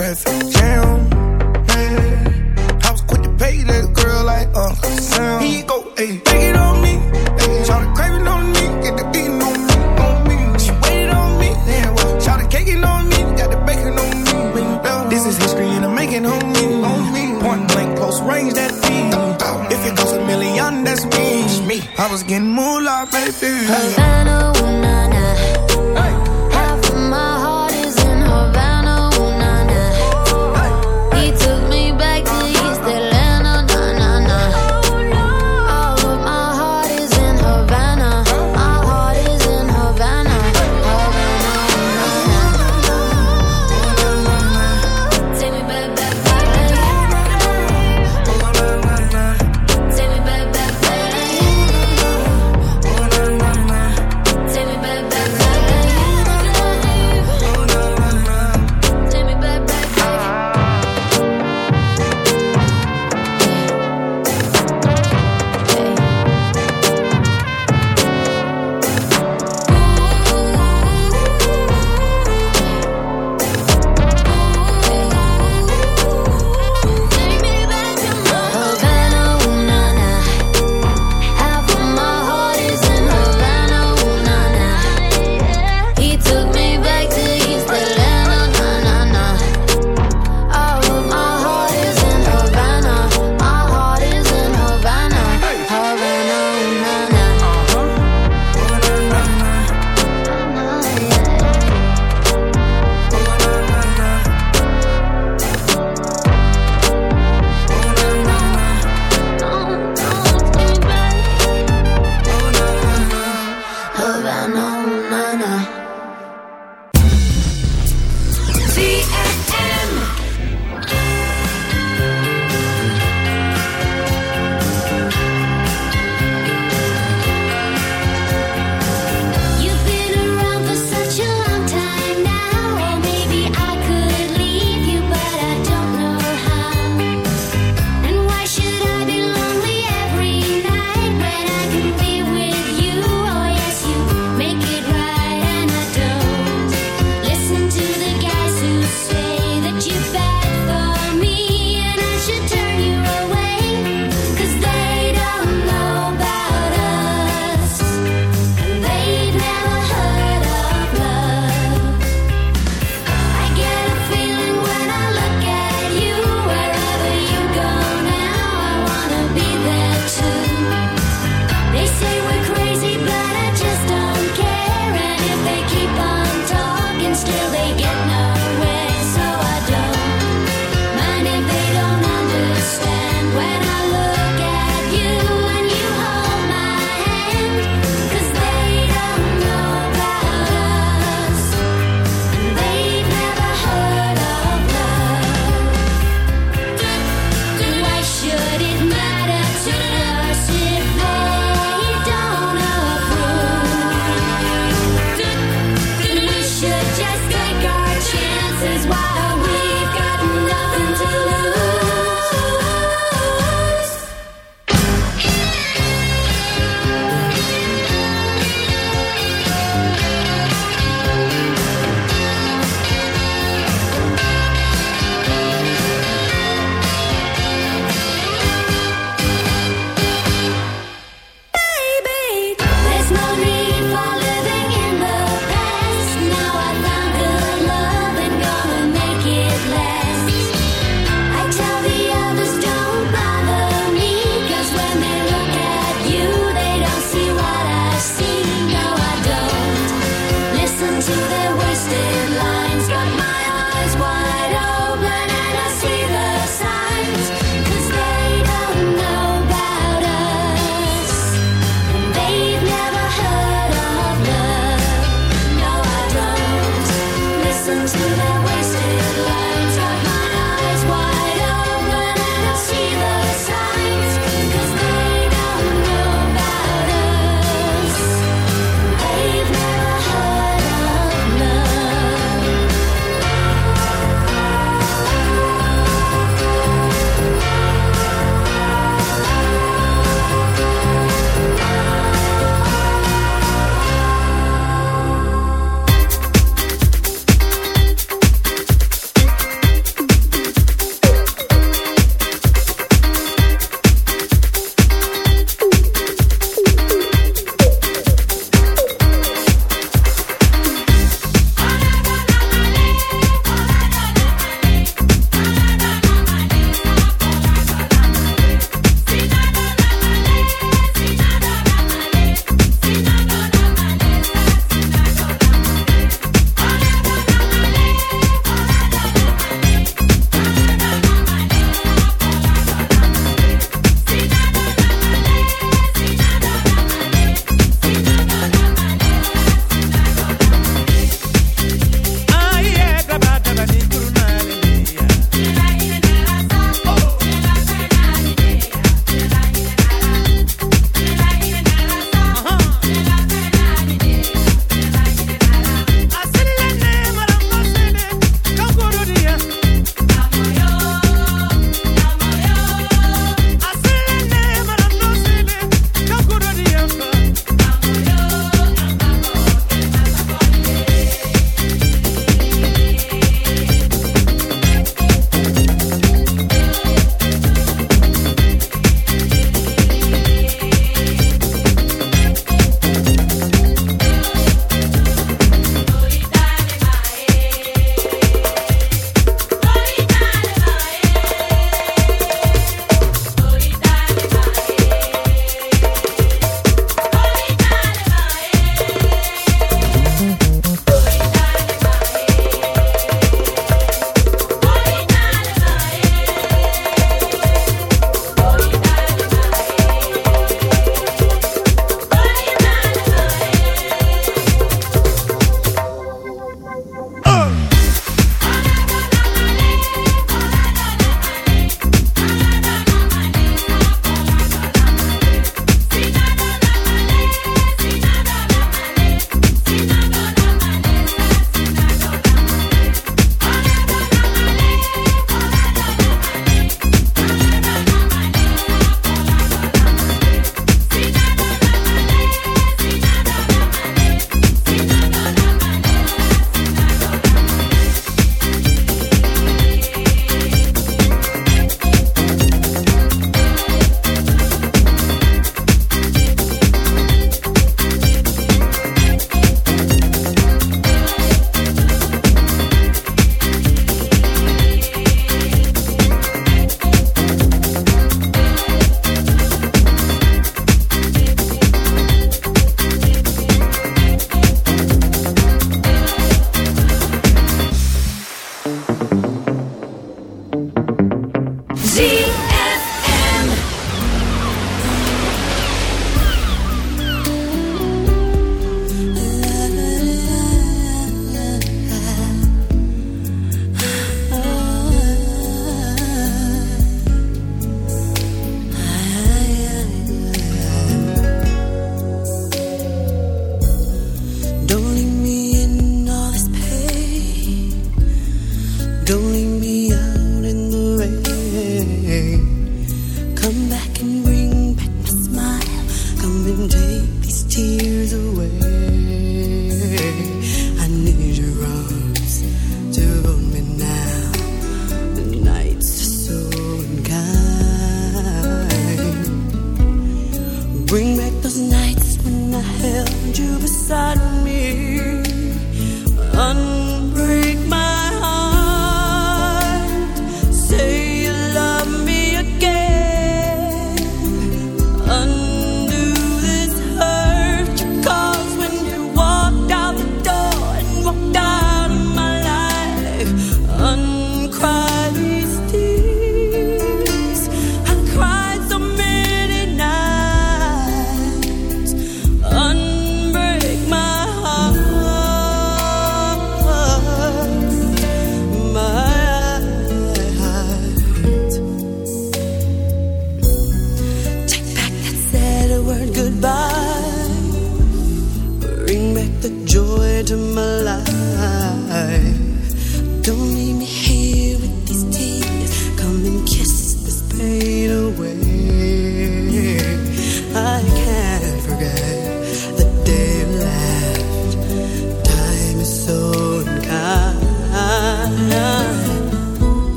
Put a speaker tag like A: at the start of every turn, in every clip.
A: Traffic jam. Man, I was quick to pay that girl like uh, Uncle Sam. Here go, ayy, take it on me. Ayy, shout the craving on me, get the beating on me, on me. She waited on me, then what? Shout the caking on me, got the bacon on me. This is history and I'm making me, on me. Point blank, close range, that feed. If it goes a million, that's me. me. I was getting moolah, baby.
B: Havana, ooh.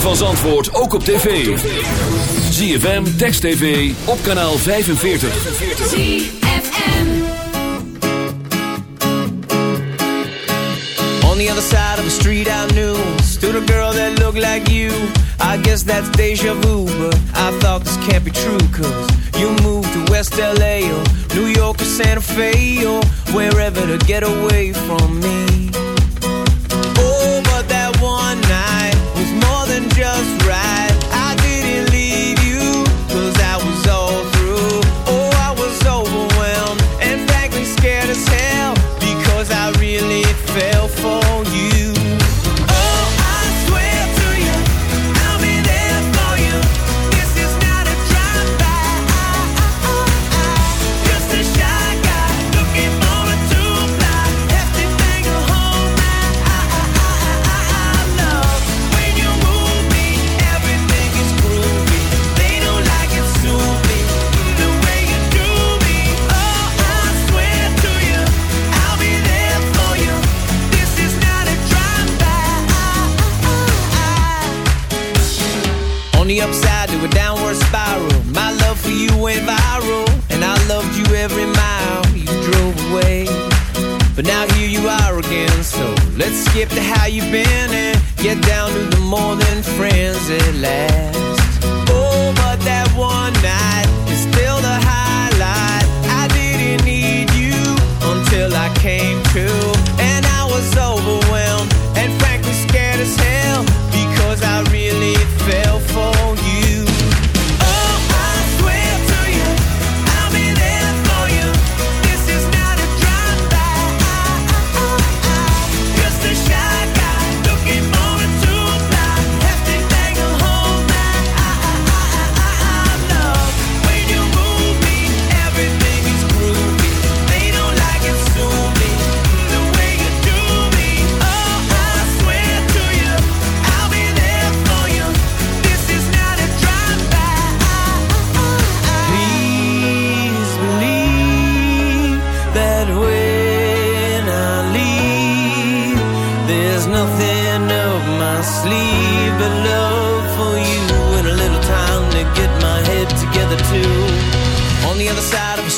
C: van Zandvoort ook op tv. ZFM, Text TV, op kanaal 45.
D: ZFM On the other side of the street I knew Stood a girl that looked like you I guess that's deja vu But I thought this can't be true Cause you moved to West LA Or New York or Santa Fe Or wherever to get away from me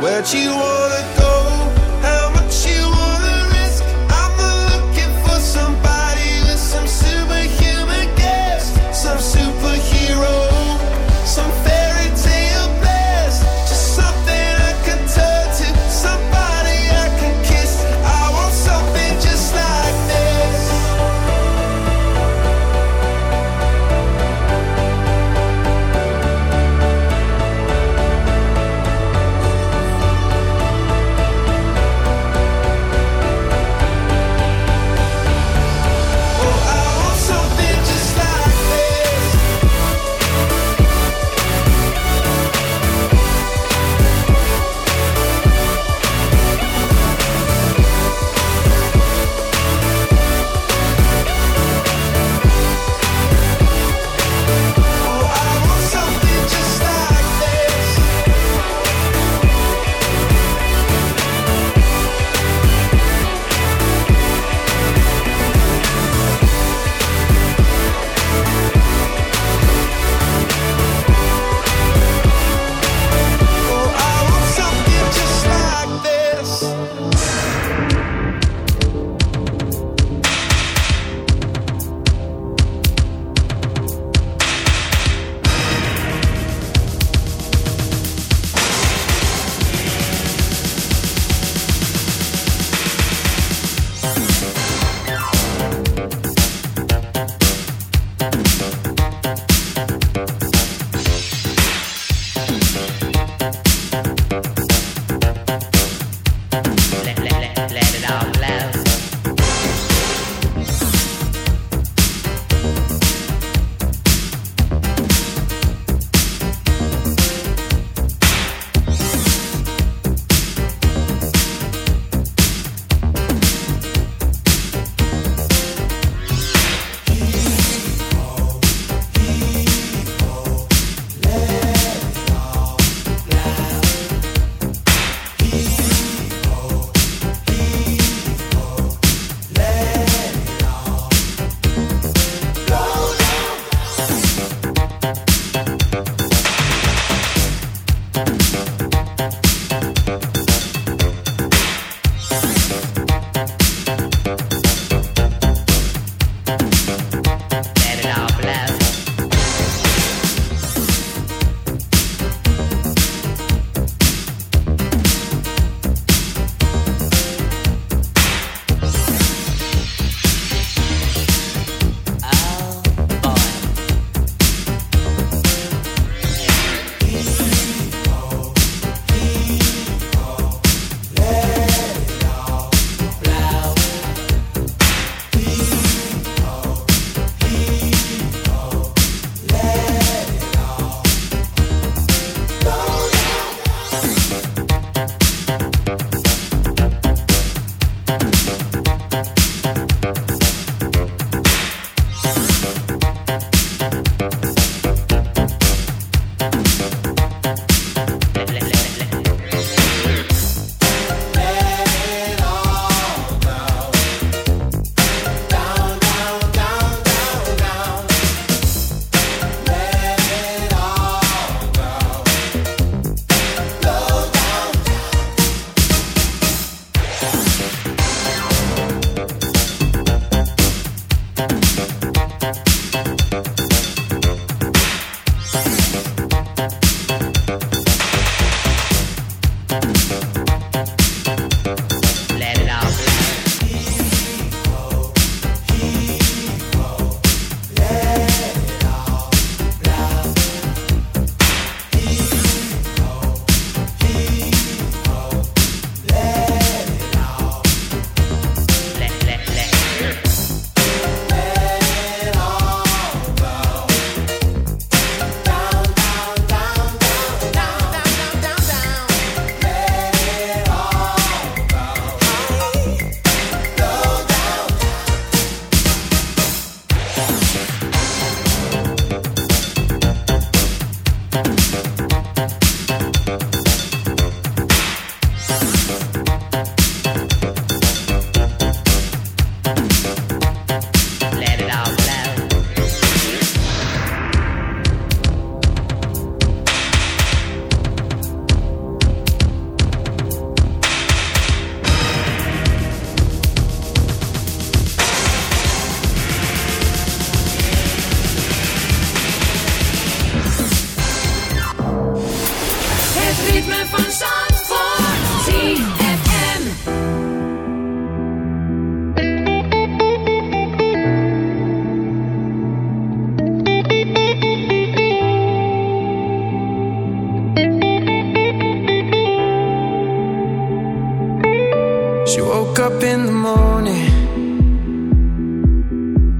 E: Where'd you wanna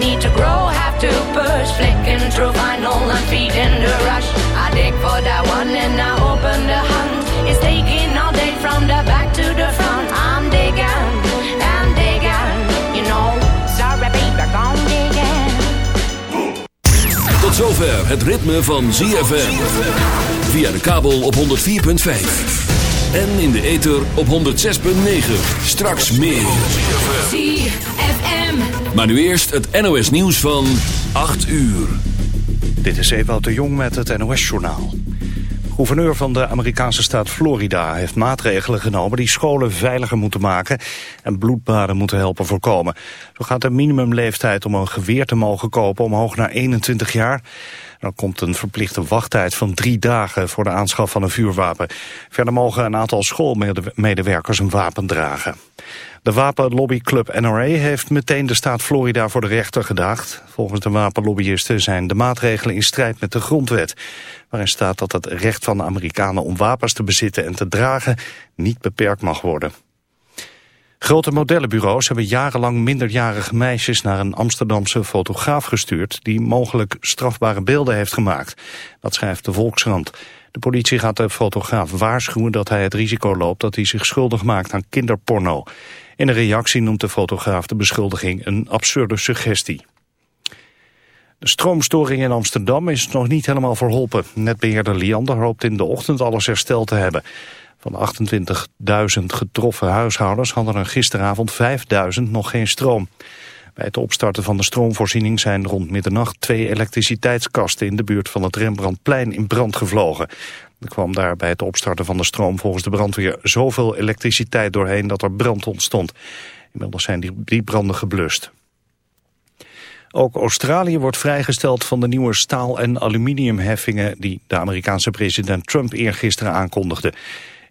F: need to grow, have to push. Flicking through vinyl and feeding the rush. I dig for that one and I open the hunt. It's taking all day from the back to the front. I'm digging, I'm digging, you know. Sorry, baby, I'm digging.
C: Tot zover het ritme van ZFM. Via de kabel op 104.5. En in de ether op 106.9. Straks meer.
G: ZFM.
C: Maar nu eerst het NOS nieuws van 8 uur.
H: Dit is Ewout de Jong met het NOS-journaal. Gouverneur van de Amerikaanse staat Florida heeft maatregelen genomen die scholen veiliger moeten maken en bloedbaden moeten helpen voorkomen. Zo gaat de minimumleeftijd om een geweer te mogen kopen omhoog naar 21 jaar. Dan komt een verplichte wachttijd van drie dagen voor de aanschaf van een vuurwapen. Verder mogen een aantal schoolmedewerkers een wapen dragen. De wapenlobbyclub NRA heeft meteen de staat Florida voor de rechter gedaagd. Volgens de wapenlobbyisten zijn de maatregelen in strijd met de grondwet. Waarin staat dat het recht van de Amerikanen om wapens te bezitten en te dragen niet beperkt mag worden. Grote modellenbureaus hebben jarenlang minderjarige meisjes naar een Amsterdamse fotograaf gestuurd die mogelijk strafbare beelden heeft gemaakt. Dat schrijft de Volkskrant. De politie gaat de fotograaf waarschuwen dat hij het risico loopt dat hij zich schuldig maakt aan kinderporno. In een reactie noemt de fotograaf de beschuldiging een absurde suggestie. De stroomstoring in Amsterdam is nog niet helemaal verholpen. Netbeheerder Liander hoopt in de ochtend alles hersteld te hebben. Van 28.000 getroffen huishoudens hadden er gisteravond 5.000 nog geen stroom. Bij het opstarten van de stroomvoorziening zijn rond middernacht twee elektriciteitskasten in de buurt van het Rembrandtplein in brand gevlogen. Er kwam daar bij het opstarten van de stroom volgens de brandweer zoveel elektriciteit doorheen dat er brand ontstond. Inmiddels zijn die, branden geblust. Ook Australië wordt vrijgesteld van de nieuwe staal- en aluminiumheffingen die de Amerikaanse president Trump eergisteren aankondigde.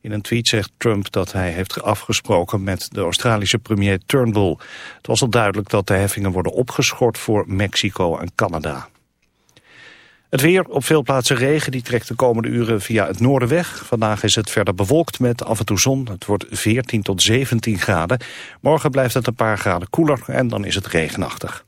H: In een tweet zegt Trump dat hij heeft afgesproken met de Australische premier Turnbull. Het was al duidelijk dat de heffingen worden opgeschort voor Mexico en Canada. Het weer, op veel plaatsen regen, die trekt de komende uren via het noorden weg. Vandaag is het verder bewolkt met af en toe zon. Het wordt 14 tot 17 graden. Morgen blijft het een paar graden koeler en dan is het regenachtig.